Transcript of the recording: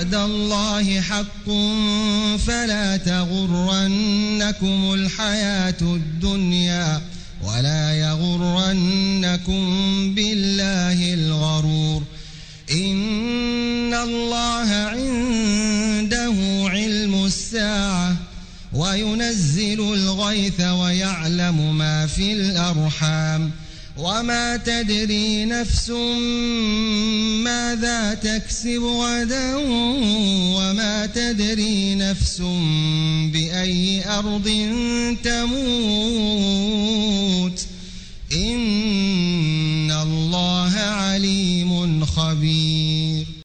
وعد الله حق فلا تغرنكم الحياة الدنيا ولا يغرنكم بالله الغرور. إن الله عنده علم الساعة وينزل الغيث ويعلم ما في الأرحام. وما تدري نفس ماذا تكسب غدا وما تدري نفس بأي أرض تموت